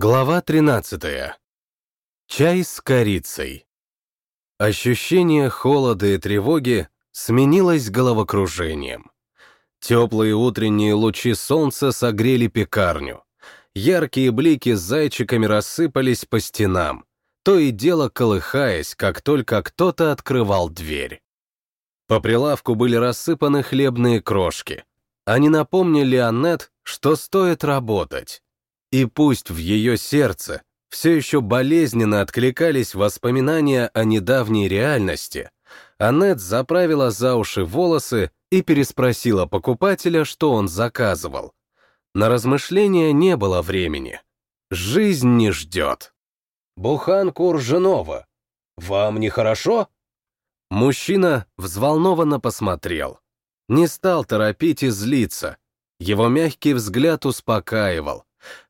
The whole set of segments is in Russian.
Глава 13. Чай с корицей. Ощущение холода и тревоги сменилось головокружением. Теплые утренние лучи солнца согрели пекарню. Яркие блики с зайчиками рассыпались по стенам, то и дело колыхаясь, как только кто-то открывал дверь. По прилавку были рассыпаны хлебные крошки. Они напомнили Аннет, что стоит работать. И пусть в ее сердце все еще болезненно откликались воспоминания о недавней реальности, Аннет заправила за уши волосы и переспросила покупателя, что он заказывал. На размышления не было времени. Жизнь не ждет. «Буханку ржаного. Вам нехорошо?» Мужчина взволнованно посмотрел. Не стал торопить и злиться. Его мягкий взгляд успокаивал.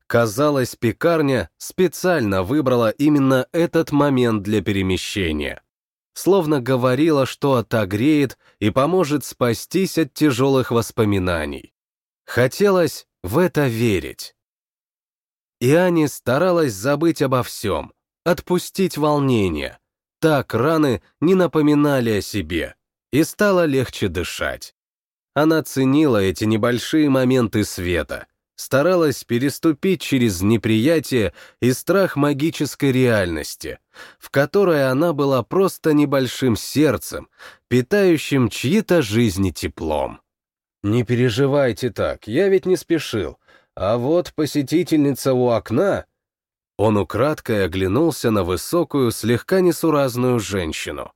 Казалось, пекарня специально выбрала именно этот момент для перемещения. Словно говорила, что отогреет и поможет спастись от тяжелых воспоминаний. Хотелось в это верить. И Ани старалась забыть обо всем, отпустить волнение. Так раны не напоминали о себе, и стало легче дышать. Она ценила эти небольшие моменты света, старалась переступить через неприятие и страх магической реальности, в которой она была просто небольшим сердцем, питающим чьи-то жизни теплом. «Не переживайте так, я ведь не спешил. А вот посетительница у окна...» Он украдкой оглянулся на высокую, слегка несуразную женщину.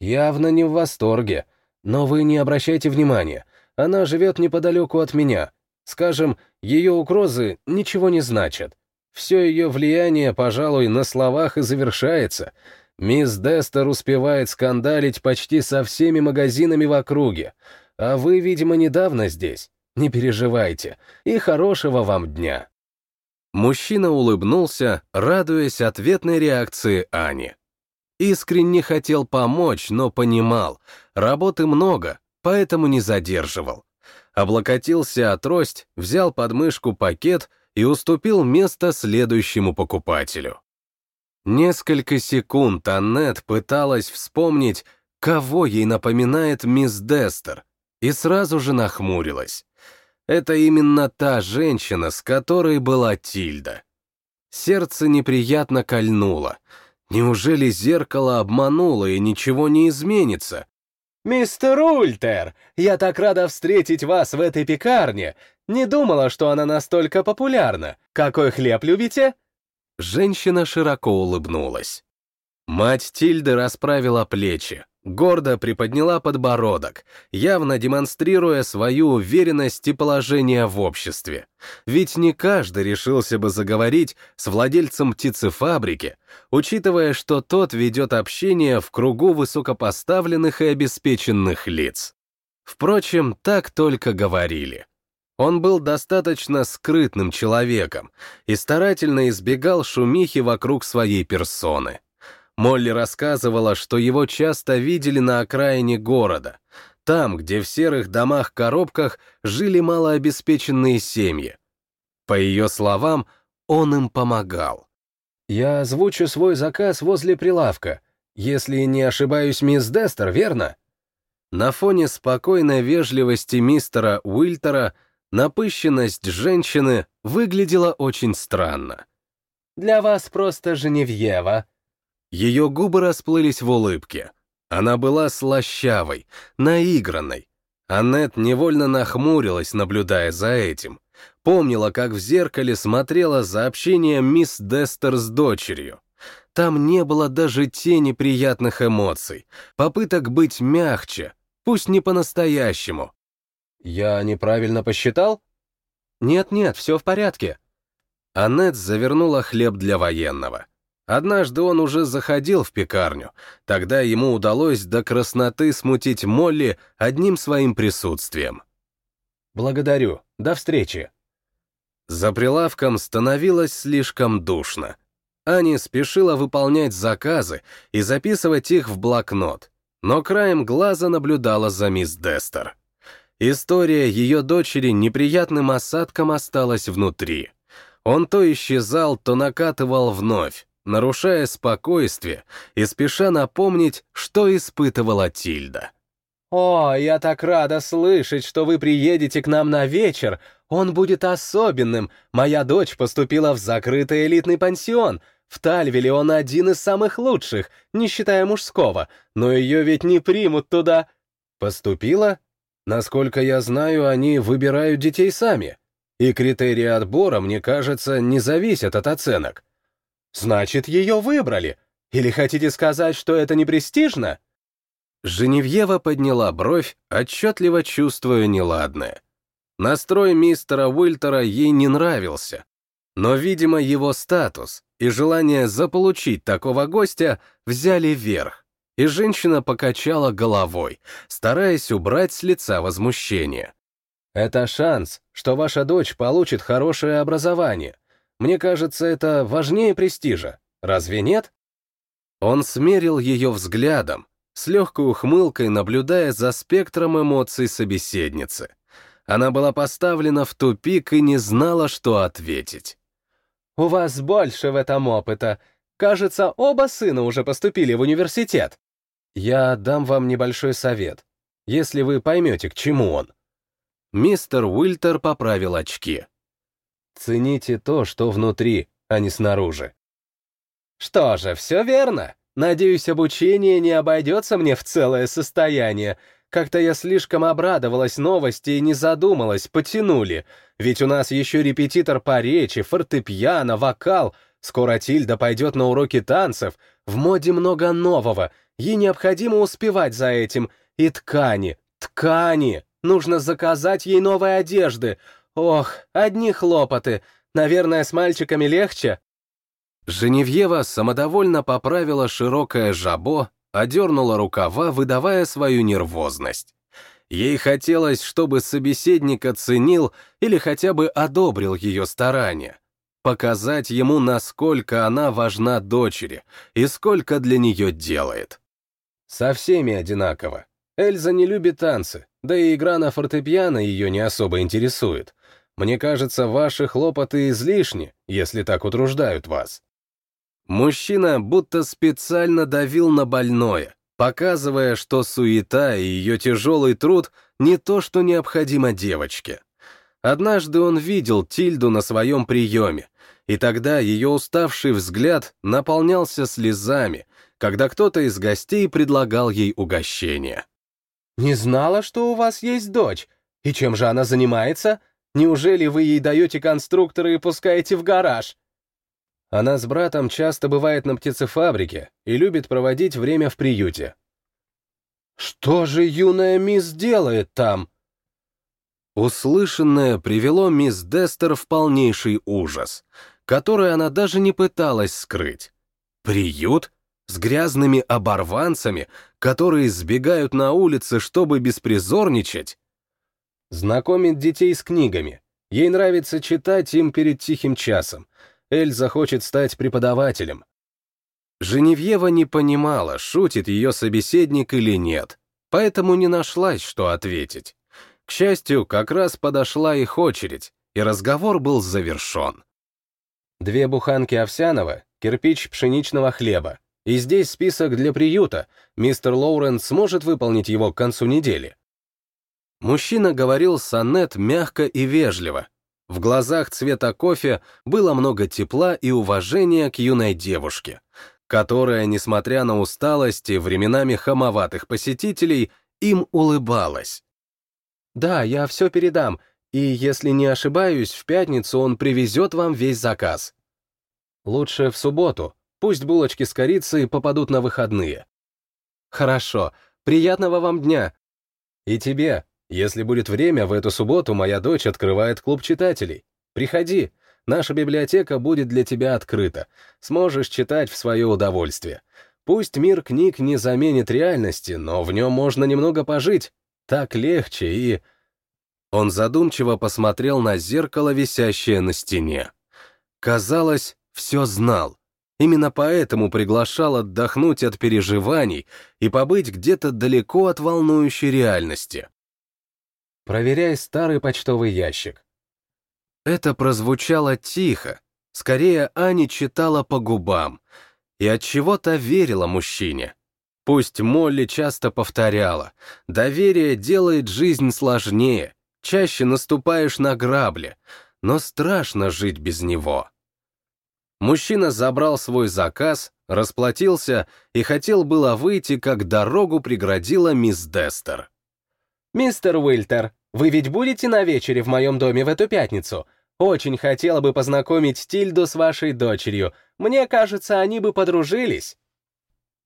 «Явно не в восторге, но вы не обращайте внимания. Она живет неподалеку от меня. Скажем, ее угрозы ничего не значат. Все ее влияние, пожалуй, на словах и завершается. Мисс Дестер успевает скандалить почти со всеми магазинами в округе. А вы, видимо, недавно здесь. Не переживайте. И хорошего вам дня. Мужчина улыбнулся, радуясь ответной реакции Ани. Искренне хотел помочь, но понимал, работы много, поэтому не задерживал облокотился о трость, взял под мышку пакет и уступил место следующему покупателю. Несколько секунд Аннет пыталась вспомнить, кого ей напоминает мисс Дестер, и сразу же нахмурилась. Это именно та женщина, с которой была Тильда. Сердце неприятно кольнуло. Неужели зеркало обмануло и ничего не изменится? «Мистер Ультер, я так рада встретить вас в этой пекарне. Не думала, что она настолько популярна. Какой хлеб любите?» Женщина широко улыбнулась. Мать Тильды расправила плечи, гордо приподняла подбородок, явно демонстрируя свою уверенность и положение в обществе. Ведь не каждый решился бы заговорить с владельцем птицефабрики, учитывая, что тот ведет общение в кругу высокопоставленных и обеспеченных лиц. Впрочем, так только говорили. Он был достаточно скрытным человеком и старательно избегал шумихи вокруг своей персоны. Молли рассказывала, что его часто видели на окраине города, там, где в серых домах-коробках жили малообеспеченные семьи. По ее словам, он им помогал. «Я озвучу свой заказ возле прилавка. Если не ошибаюсь, мисс Дестер, верно?» На фоне спокойной вежливости мистера Уильтера напыщенность женщины выглядела очень странно. «Для вас просто Женевьева», ее губы расплылись в улыбке. Она была слащавой, наигранной. Аннет невольно нахмурилась, наблюдая за этим. Помнила, как в зеркале смотрела за общением мисс Дестер с дочерью. Там не было даже тени приятных эмоций, попыток быть мягче, пусть не по-настоящему. «Я неправильно посчитал?» «Нет-нет, все в порядке». Аннет завернула хлеб для военного. Однажды он уже заходил в пекарню. Тогда ему удалось до красноты смутить Молли одним своим присутствием. «Благодарю. До встречи». За прилавком становилось слишком душно. Ани спешила выполнять заказы и записывать их в блокнот, но краем глаза наблюдала за мисс Дестер. История ее дочери неприятным осадком осталась внутри. Он то исчезал, то накатывал вновь, нарушая спокойствие и спеша напомнить, что испытывала Тильда. «О, я так рада слышать, что вы приедете к нам на вечер. Он будет особенным. Моя дочь поступила в закрытый элитный пансион. В Тальвиле он один из самых лучших, не считая мужского, но ее ведь не примут туда». «Поступила? Насколько я знаю, они выбирают детей сами. И критерии отбора, мне кажется, не зависят от оценок». «Значит, ее выбрали. Или хотите сказать, что это не престижно?» Женевьева подняла бровь, отчетливо чувствуя неладное. Настрой мистера Уильтера ей не нравился, но, видимо, его статус и желание заполучить такого гостя взяли верх, и женщина покачала головой, стараясь убрать с лица возмущение. «Это шанс, что ваша дочь получит хорошее образование. Мне кажется, это важнее престижа. Разве нет?» Он смерил ее взглядом, с легкой ухмылкой наблюдая за спектром эмоций собеседницы. Она была поставлена в тупик и не знала, что ответить. «У вас больше в этом опыта. Кажется, оба сына уже поступили в университет». «Я дам вам небольшой совет, если вы поймете, к чему он». Мистер Уильтер поправил очки. «Цените то, что внутри, а не снаружи». «Что же, все верно. Надеюсь, обучение не обойдется мне в целое состояние. Как-то я слишком обрадовалась новости и не задумалась, потянули. Ведь у нас еще репетитор по речи, фортепиано, вокал. Скоро Тильда пойдет на уроки танцев. В моде много нового. Ей необходимо успевать за этим. И ткани, ткани. Нужно заказать ей новые одежды. Ох, одни хлопоты. Наверное, с мальчиками легче. Женевьева самодовольно поправила широкое жабо, одернула рукава, выдавая свою нервозность. Ей хотелось, чтобы собеседник оценил или хотя бы одобрил ее старания, показать ему, насколько она важна дочери и сколько для нее делает. Со всеми одинаково. Эльза не любит танцы, да и игра на фортепиано ее не особо интересует. Мне кажется, ваши хлопоты излишни, если так утруждают вас. Мужчина будто специально давил на больное, показывая, что суета и ее тяжелый труд не то, что необходимо девочке. Однажды он видел Тильду на своем приеме, и тогда ее уставший взгляд наполнялся слезами, когда кто-то из гостей предлагал ей угощение. «Не знала, что у вас есть дочь. И чем же она занимается? Неужели вы ей даете конструктора и пускаете в гараж?» Она с братом часто бывает на птицефабрике и любит проводить время в приюте. «Что же юная мисс делает там?» Услышанное привело мисс Дестер в полнейший ужас, который она даже не пыталась скрыть. Приют? С грязными оборванцами, которые сбегают на улицы, чтобы беспризорничать? Знакомит детей с книгами. Ей нравится читать им перед тихим часом. Эльза хочет стать преподавателем. Женевьева не понимала, шутит ее собеседник или нет, поэтому не нашлась, что ответить. К счастью, как раз подошла их очередь, и разговор был завершен. Две буханки овсяного, кирпич пшеничного хлеба. И здесь список для приюта. Мистер Лоуренс сможет выполнить его к концу недели. Мужчина говорил с Аннет мягко и вежливо, в глазах цвета кофе было много тепла и уважения к юной девушке, которая, несмотря на усталость и временами хамоватых посетителей, им улыбалась. «Да, я все передам, и, если не ошибаюсь, в пятницу он привезет вам весь заказ. Лучше в субботу, пусть булочки с корицей попадут на выходные». «Хорошо, приятного вам дня!» «И тебе, если будет время, в эту субботу моя дочь открывает клуб читателей. Приходи, наша библиотека будет для тебя открыта. Сможешь читать в свое удовольствие. Пусть мир книг не заменит реальности, но в нем можно немного пожить. Так легче и... Он задумчиво посмотрел на зеркало, висящее на стене. Казалось, все знал. Именно поэтому приглашал отдохнуть от переживаний и побыть где-то далеко от волнующей реальности. Проверяй старый почтовый ящик. Это прозвучало тихо, скорее Ани читала по губам, и от чего-то верила мужчине. Пусть Молли часто повторяла, доверие делает жизнь сложнее, чаще наступаешь на грабли, но страшно жить без него. Мужчина забрал свой заказ, расплатился и хотел было выйти, как дорогу преградила мисс Дестер. «Мистер Уильтер, вы ведь будете на вечере в моем доме в эту пятницу? Очень хотела бы познакомить Тильду с вашей дочерью. Мне кажется, они бы подружились».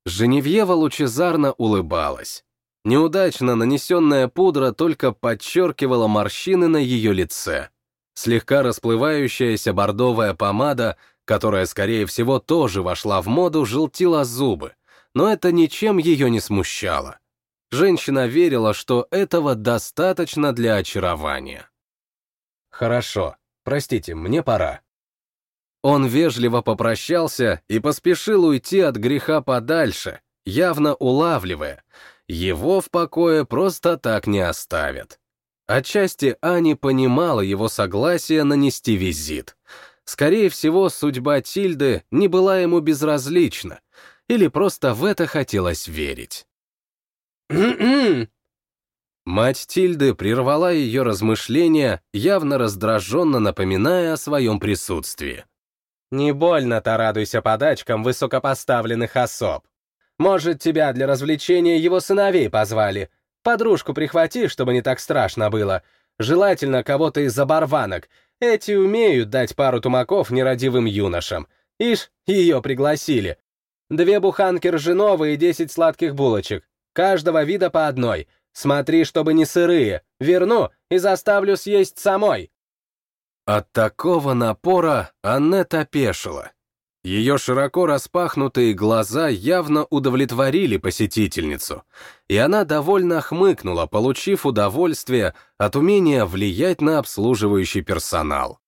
Женевьева лучезарно улыбалась. Неудачно нанесенная пудра только подчеркивала морщины на ее лице. Слегка расплывающаяся бордовая помада, которая, скорее всего, тоже вошла в моду, желтила зубы, но это ничем ее не смущало. Женщина верила, что этого достаточно для очарования. «Хорошо, простите, мне пора». Он вежливо попрощался и поспешил уйти от греха подальше, явно улавливая. Его в покое просто так не оставят. Отчасти Ани понимала его согласие нанести визит. Скорее всего, судьба Тильды не была ему безразлична, или просто в это хотелось верить. Мать Тильды прервала ее размышления, явно раздраженно напоминая о своем присутствии. «Не больно-то радуйся подачкам высокопоставленных особ. Может, тебя для развлечения его сыновей позвали. Подружку прихвати, чтобы не так страшно было. Желательно кого-то из оборванок. Эти умеют дать пару тумаков нерадивым юношам. Ишь, ее пригласили. Две буханки ржаного и десять сладких булочек. Каждого вида по одной — Смотри, чтобы не сырые. Верну и заставлю съесть самой. От такого напора Аннет опешила. Ее широко распахнутые глаза явно удовлетворили посетительницу, и она довольно хмыкнула, получив удовольствие от умения влиять на обслуживающий персонал.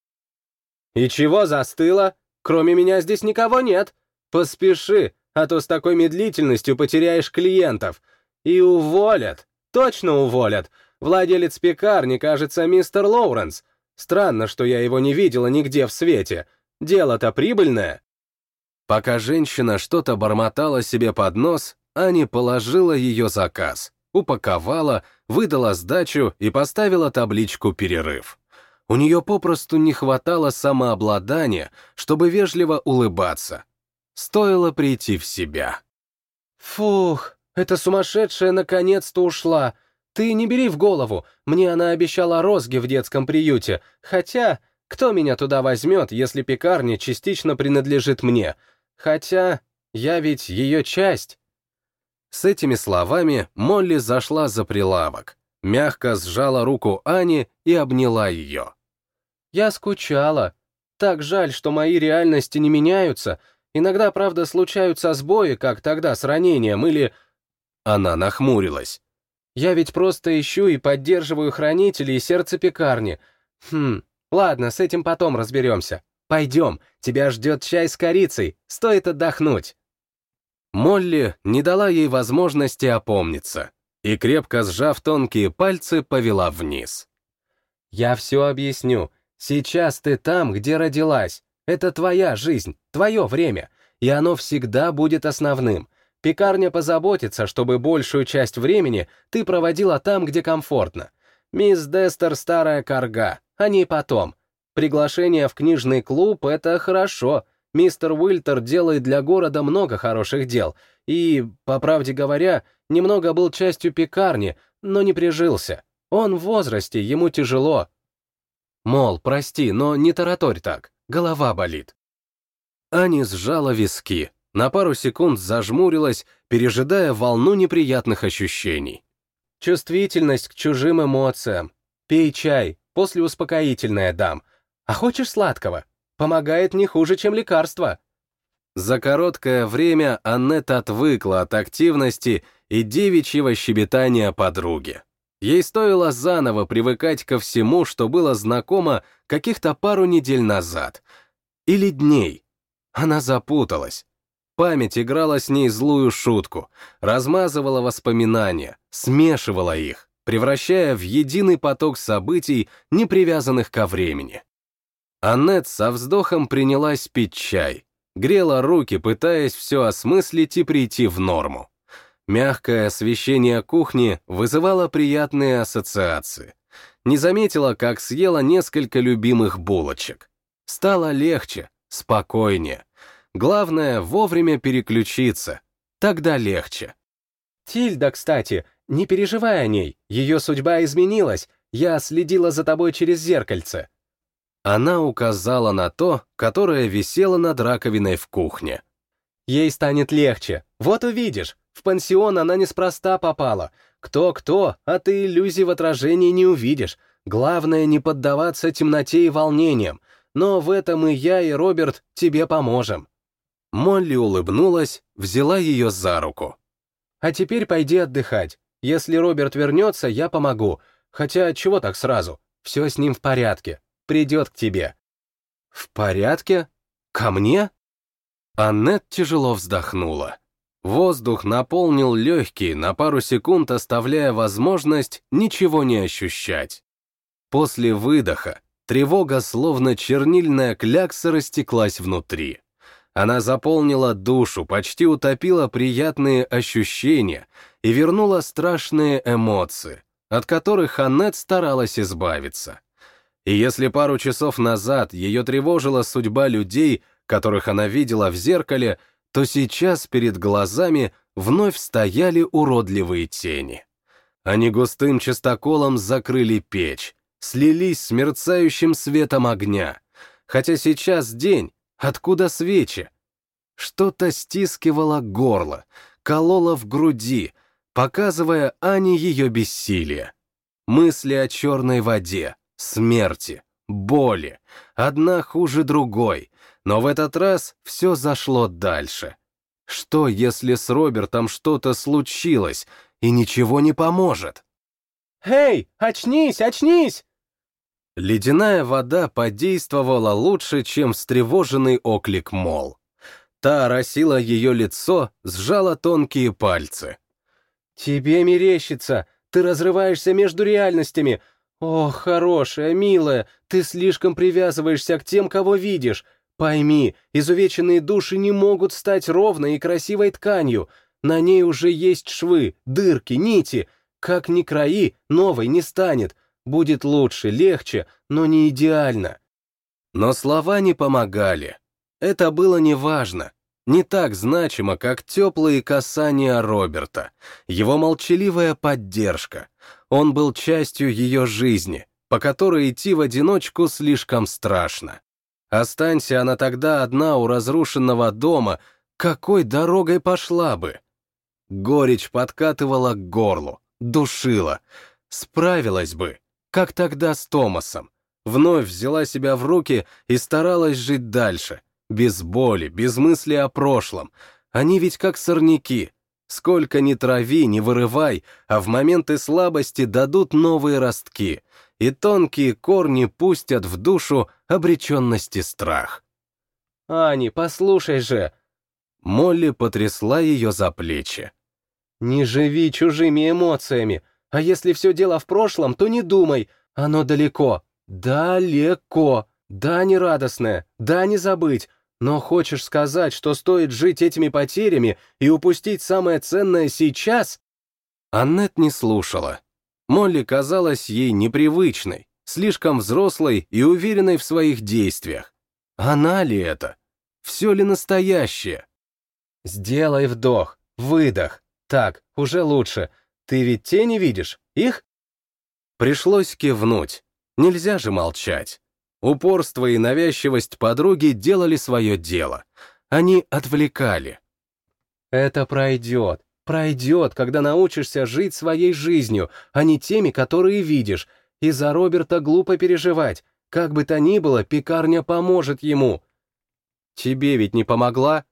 «И чего застыла? Кроме меня здесь никого нет. Поспеши, а то с такой медлительностью потеряешь клиентов. И уволят!» Точно уволят. Владелец пекарни, кажется, мистер Лоуренс. Странно, что я его не видела нигде в свете. Дело-то прибыльное. Пока женщина что-то бормотала себе под нос, Ани положила ее заказ, упаковала, выдала сдачу и поставила табличку «Перерыв». У нее попросту не хватало самообладания, чтобы вежливо улыбаться. Стоило прийти в себя. «Фух, эта сумасшедшая наконец-то ушла. Ты не бери в голову, мне она обещала розги в детском приюте, хотя кто меня туда возьмет, если пекарня частично принадлежит мне? Хотя я ведь ее часть. С этими словами Молли зашла за прилавок, мягко сжала руку Ани и обняла ее. «Я скучала. Так жаль, что мои реальности не меняются. Иногда, правда, случаются сбои, как тогда с ранением, или она нахмурилась. «Я ведь просто ищу и поддерживаю хранителей и сердце пекарни. Хм, ладно, с этим потом разберемся. Пойдем, тебя ждет чай с корицей, стоит отдохнуть». Молли не дала ей возможности опомниться и, крепко сжав тонкие пальцы, повела вниз. «Я все объясню. Сейчас ты там, где родилась. Это твоя жизнь, твое время, и оно всегда будет основным. Пекарня позаботится, чтобы большую часть времени ты проводила там, где комфортно. Мисс Дестер старая корга, а не потом. Приглашение в книжный клуб — это хорошо. Мистер Уильтер делает для города много хороших дел. И, по правде говоря, немного был частью пекарни, но не прижился. Он в возрасте, ему тяжело. Мол, прости, но не тараторь так, голова болит. Ани сжала виски, на пару секунд зажмурилась, пережидая волну неприятных ощущений. Чувствительность к чужим эмоциям. Пей чай, после успокоительное дам. А хочешь сладкого? Помогает не хуже, чем лекарство. За короткое время Аннет отвыкла от активности и девичьего щебетания подруги. Ей стоило заново привыкать ко всему, что было знакомо каких-то пару недель назад. Или дней. Она запуталась. Память играла с ней злую шутку, размазывала воспоминания, смешивала их, превращая в единый поток событий, не привязанных ко времени. Аннет со вздохом принялась пить чай, грела руки, пытаясь все осмыслить и прийти в норму. Мягкое освещение кухни вызывало приятные ассоциации. Не заметила, как съела несколько любимых булочек. Стало легче, спокойнее. Главное, вовремя переключиться. Тогда легче. Тильда, кстати, не переживай о ней. Ее судьба изменилась. Я следила за тобой через зеркальце. Она указала на то, которое висело над раковиной в кухне. Ей станет легче. Вот увидишь. В пансион она неспроста попала. Кто-кто, а ты иллюзий в отражении не увидишь. Главное не поддаваться темноте и волнениям. Но в этом и я, и Роберт тебе поможем. Молли улыбнулась, взяла ее за руку. А теперь пойди отдыхать. Если Роберт вернется, я помогу. Хотя чего так сразу? Все с ним в порядке. Придет к тебе. В порядке? Ко мне? Аннет тяжело вздохнула. Воздух наполнил легкие, на пару секунд оставляя возможность ничего не ощущать. После выдоха тревога, словно чернильная клякса, растеклась внутри. Она заполнила душу, почти утопила приятные ощущения и вернула страшные эмоции, от которых Аннет старалась избавиться. И если пару часов назад ее тревожила судьба людей, которых она видела в зеркале, то сейчас перед глазами вновь стояли уродливые тени. Они густым частоколом закрыли печь, слились с мерцающим светом огня. Хотя сейчас день, откуда свечи? Что-то стискивало горло, кололо в груди, показывая Ане ее бессилие. Мысли о черной воде, смерти, боли, одна хуже другой, но в этот раз все зашло дальше. Что, если с Робертом что-то случилось, и ничего не поможет? «Эй, очнись, очнись!» Ледяная вода подействовала лучше, чем встревоженный оклик Мол. Та оросила ее лицо, сжала тонкие пальцы. «Тебе мерещится! Ты разрываешься между реальностями! О, хорошая, милая, ты слишком привязываешься к тем, кого видишь! Пойми, изувеченные души не могут стать ровной и красивой тканью. На ней уже есть швы, дырки, нити. Как ни краи, новой не станет. Будет лучше, легче, но не идеально. Но слова не помогали. Это было неважно. Не так значимо, как теплые касания Роберта, его молчаливая поддержка. Он был частью ее жизни, по которой идти в одиночку слишком страшно. Останься она тогда одна у разрушенного дома, какой дорогой пошла бы? Горечь подкатывала к горлу, душила. Справилась бы, как тогда с Томасом. Вновь взяла себя в руки и старалась жить дальше. Без боли, без мысли о прошлом. Они ведь как сорняки. Сколько ни трави, ни вырывай, а в моменты слабости дадут новые ростки — и тонкие корни пустят в душу обреченности страх. «Ани, послушай же!» Молли потрясла ее за плечи. «Не живи чужими эмоциями, а если все дело в прошлом, то не думай, оно далеко, далеко, да не радостное, да не забыть, но хочешь сказать, что стоит жить этими потерями и упустить самое ценное сейчас?» Аннет не слушала, Молли казалась ей непривычной, слишком взрослой и уверенной в своих действиях. Она ли это? Все ли настоящее? Сделай вдох, выдох. Так, уже лучше. Ты ведь тени видишь? Их? Пришлось кивнуть. Нельзя же молчать. Упорство и навязчивость подруги делали свое дело. Они отвлекали. Это пройдет. Пройдет, когда научишься жить своей жизнью, а не теми, которые видишь. И за Роберта глупо переживать. Как бы то ни было, пекарня поможет ему. Тебе ведь не помогла?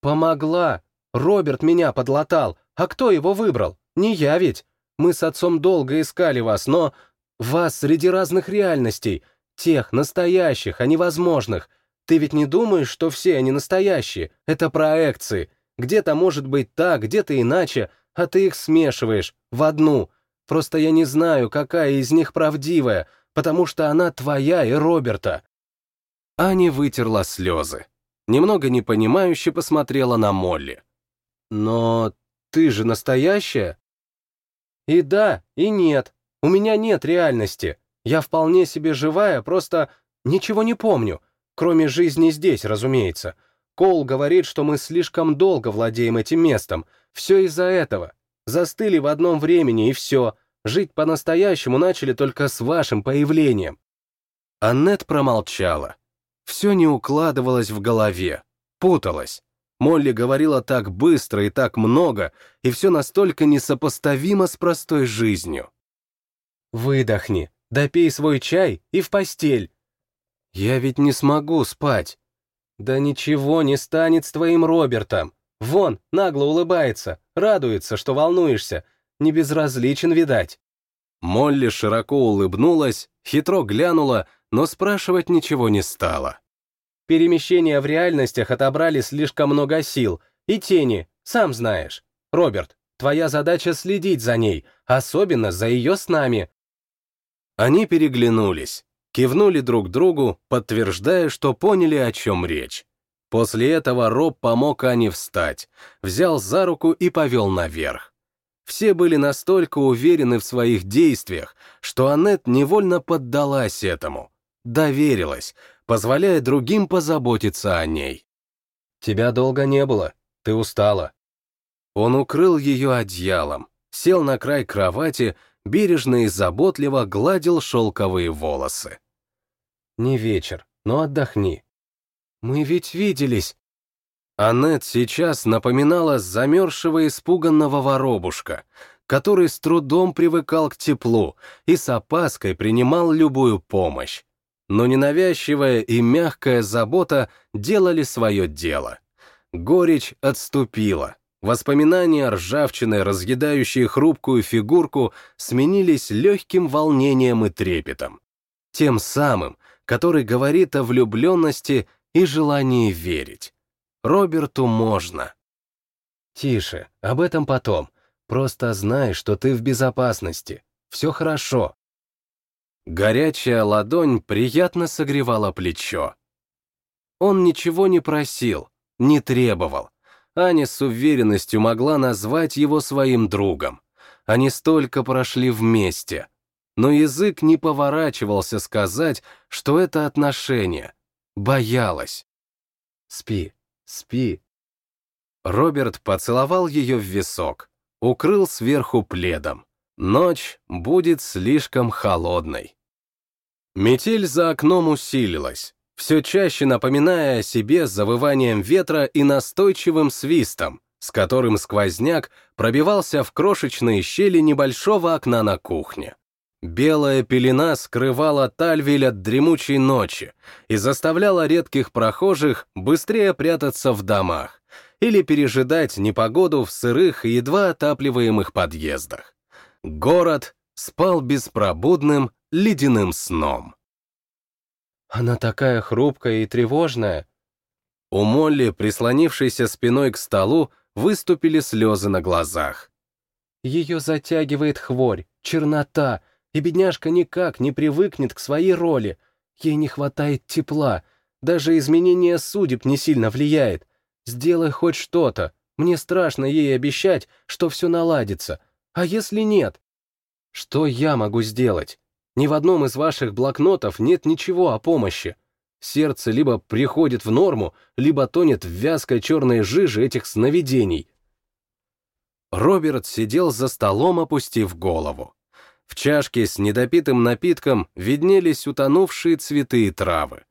Помогла. Роберт меня подлатал. А кто его выбрал? Не я ведь. Мы с отцом долго искали вас, но... Вас среди разных реальностей. Тех, настоящих, а невозможных. Ты ведь не думаешь, что все они настоящие? Это проекции. Где-то может быть так, где-то иначе, а ты их смешиваешь в одну. Просто я не знаю, какая из них правдивая, потому что она твоя и Роберта. Аня вытерла слезы. Немного непонимающе посмотрела на Молли. «Но ты же настоящая?» «И да, и нет. У меня нет реальности. Я вполне себе живая, просто ничего не помню. Кроме жизни здесь, разумеется. Коул говорит, что мы слишком долго владеем этим местом. Все из-за этого. Застыли в одном времени, и все. Жить по-настоящему начали только с вашим появлением. Аннет промолчала. Все не укладывалось в голове, путалось. Молли говорила так быстро и так много, и все настолько несопоставимо с простой жизнью. «Выдохни, допей свой чай и в постель». «Я ведь не смогу спать». «Да ничего не станет с твоим Робертом. Вон, нагло улыбается, радуется, что волнуешься. Не безразличен, видать». Молли широко улыбнулась, хитро глянула, но спрашивать ничего не стала. Перемещения в реальностях отобрали слишком много сил, и тени, сам знаешь. Роберт, твоя задача следить за ней, особенно за ее снами. Они переглянулись, кивнули друг другу, подтверждая, что поняли, о чем речь. После этого Роб помог Ане встать, взял за руку и повел наверх. Все были настолько уверены в своих действиях, что Аннет невольно поддалась этому, доверилась, позволяя другим позаботиться о ней. «Тебя долго не было, ты устала». Он укрыл ее одеялом, сел на край кровати, бережно и заботливо гладил шелковые волосы. «Не вечер, но отдохни. Мы ведь виделись». Аннет сейчас напоминала замерзшего испуганного воробушка, который с трудом привыкал к теплу и с опаской принимал любую помощь. Но ненавязчивая и мягкая забота делали свое дело. Горечь отступила. Воспоминания ржавчины, разъедающие хрупкую фигурку, сменились легким волнением и трепетом. Тем самым, который говорит о влюбленности и желании верить. Роберту можно. Тише, об этом потом. Просто знай, что ты в безопасности. Все хорошо. Горячая ладонь приятно согревала плечо. Он ничего не просил, не требовал. Аня с уверенностью могла назвать его своим другом. Они столько прошли вместе. Но язык не поворачивался сказать, что это отношение. Боялась. Спи, Спи». Роберт поцеловал ее в висок, укрыл сверху пледом. Ночь будет слишком холодной. Метель за окном усилилась, все чаще напоминая о себе завыванием ветра и настойчивым свистом, с которым сквозняк пробивался в крошечные щели небольшого окна на кухне. Белая пелена скрывала Тальвиль от дремучей ночи и заставляла редких прохожих быстрее прятаться в домах или пережидать непогоду в сырых и едва отапливаемых подъездах. Город спал беспробудным ледяным сном. «Она такая хрупкая и тревожная», у Молли, прислонившейся спиной к столу, выступили слезы на глазах. Ее затягивает хворь, чернота, и бедняжка никак не привыкнет к своей роли. Ей не хватает тепла, даже изменение судеб не сильно влияет. Сделай хоть что-то, мне страшно ей обещать, что все наладится. А если нет? Что я могу сделать? Ни в одном из ваших блокнотов нет ничего о помощи. Сердце либо приходит в норму, либо тонет в вязкой черной жиже этих сновидений. Роберт сидел за столом, опустив голову. В чашке с недопитым напитком виднелись утонувшие цветы и травы.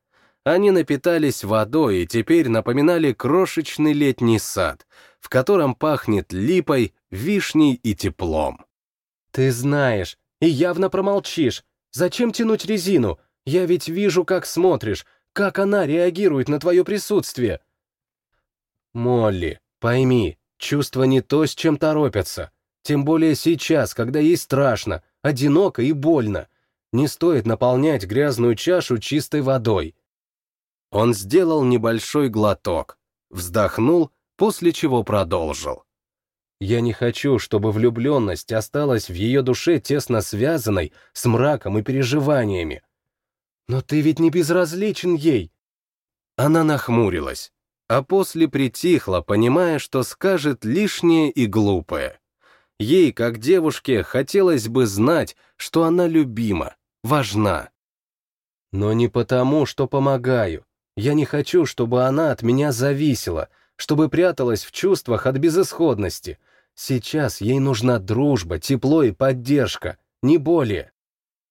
Они напитались водой и теперь напоминали крошечный летний сад, в котором пахнет липой, вишней и теплом. «Ты знаешь, и явно промолчишь. Зачем тянуть резину? Я ведь вижу, как смотришь, как она реагирует на твое присутствие». «Молли, пойми, чувства не то, с чем торопятся. Тем более сейчас, когда ей страшно, одиноко и больно. Не стоит наполнять грязную чашу чистой водой. Он сделал небольшой глоток, вздохнул, после чего продолжил. Я не хочу, чтобы влюбленность осталась в ее душе тесно связанной с мраком и переживаниями. Но ты ведь не безразличен ей. Она нахмурилась, а после притихла, понимая, что скажет лишнее и глупое. Ей, как девушке, хотелось бы знать, что она любима, важна. Но не потому, что помогаю. Я не хочу, чтобы она от меня зависела, чтобы пряталась в чувствах от безысходности. Сейчас ей нужна дружба, тепло и поддержка, не более.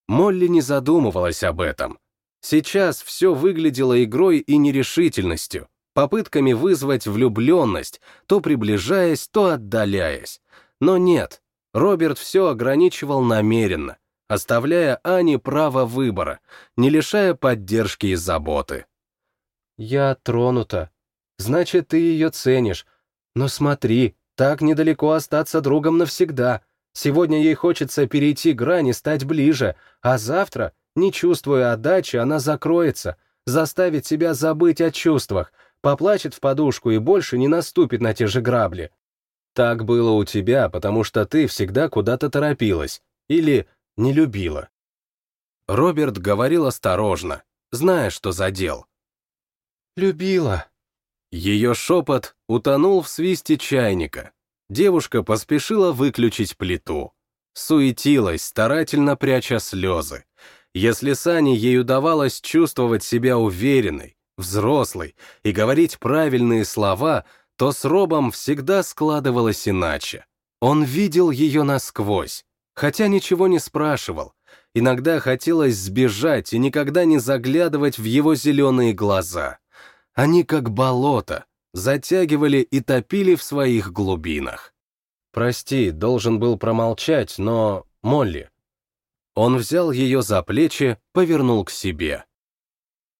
Молли не задумывалась об этом. Сейчас все выглядело игрой и нерешительностью, попытками вызвать влюбленность, то приближаясь, то отдаляясь. Но нет, Роберт все ограничивал намеренно, оставляя Ане право выбора, не лишая поддержки и заботы. «Я тронута. Значит, ты ее ценишь. Но смотри, так недалеко остаться другом навсегда. Сегодня ей хочется перейти грань и стать ближе, а завтра, не чувствуя отдачи, она закроется, заставит себя забыть о чувствах, поплачет в подушку и больше не наступит на те же грабли. Так было у тебя, потому что ты всегда куда-то торопилась или не любила. Роберт говорил осторожно, зная, что задел. «Любила». Ее шепот утонул в свисте чайника. Девушка поспешила выключить плиту. Суетилась, старательно пряча слезы. Если Сане ей удавалось чувствовать себя уверенной, взрослой и говорить правильные слова, то с Робом всегда складывалось иначе. Он видел ее насквозь, хотя ничего не спрашивал. Иногда хотелось сбежать и никогда не заглядывать в его зеленые глаза. Они как болото, затягивали и топили в своих глубинах. «Прости, должен был промолчать, но... Молли...» Он взял ее за плечи, повернул к себе.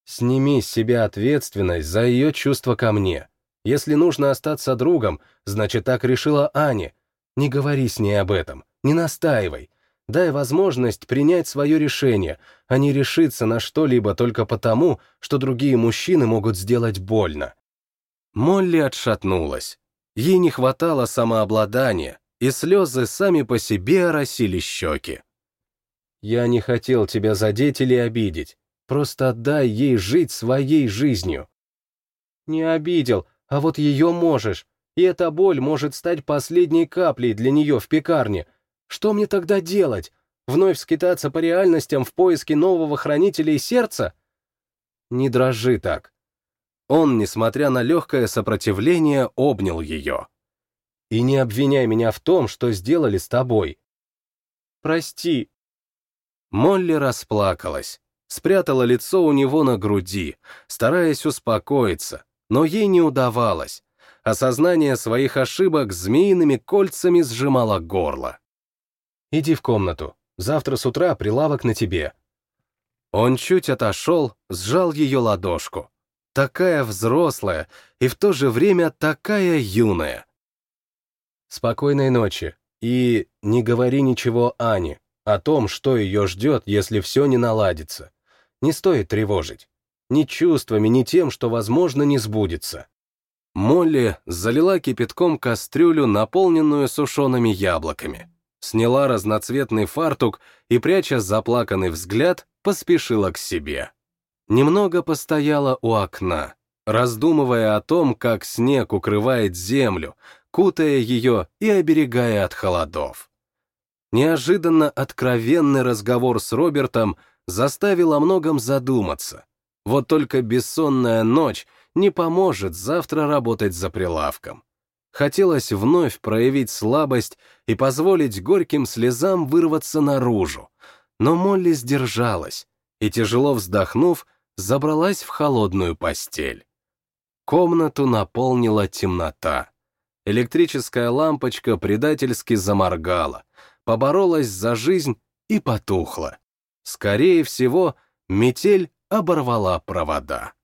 «Сними с себя ответственность за ее чувства ко мне. Если нужно остаться другом, значит, так решила Аня. Не говори с ней об этом, не настаивай. Дай возможность принять свое решение, а не решиться на что-либо только потому, что другие мужчины могут сделать больно. Молли отшатнулась. Ей не хватало самообладания, и слезы сами по себе оросили щеки. «Я не хотел тебя задеть или обидеть. Просто отдай ей жить своей жизнью». «Не обидел, а вот ее можешь, и эта боль может стать последней каплей для нее в пекарне. Что мне тогда делать? Вновь скитаться по реальностям в поиске нового хранителя сердца? Не дрожи так. Он, несмотря на легкое сопротивление, обнял ее. «И не обвиняй меня в том, что сделали с тобой». «Прости». Молли расплакалась, спрятала лицо у него на груди, стараясь успокоиться, но ей не удавалось. Осознание своих ошибок змеиными кольцами сжимало горло. «Иди в комнату. Завтра с утра прилавок на тебе». Он чуть отошел, сжал ее ладошку такая взрослая и в то же время такая юная. Спокойной ночи. И не говори ничего Ане о том, что ее ждет, если все не наладится. Не стоит тревожить. Ни чувствами, ни тем, что, возможно, не сбудется. Молли залила кипятком кастрюлю, наполненную сушеными яблоками. Сняла разноцветный фартук и, пряча заплаканный взгляд, поспешила к себе немного постояла у окна, раздумывая о том, как снег укрывает землю, кутая ее и оберегая от холодов. Неожиданно откровенный разговор с Робертом заставил о многом задуматься. Вот только бессонная ночь не поможет завтра работать за прилавком. Хотелось вновь проявить слабость и позволить горьким слезам вырваться наружу. Но Молли сдержалась и, тяжело вздохнув, забралась в холодную постель. Комнату наполнила темнота. Электрическая лампочка предательски заморгала, поборолась за жизнь и потухла. Скорее всего, метель оборвала провода.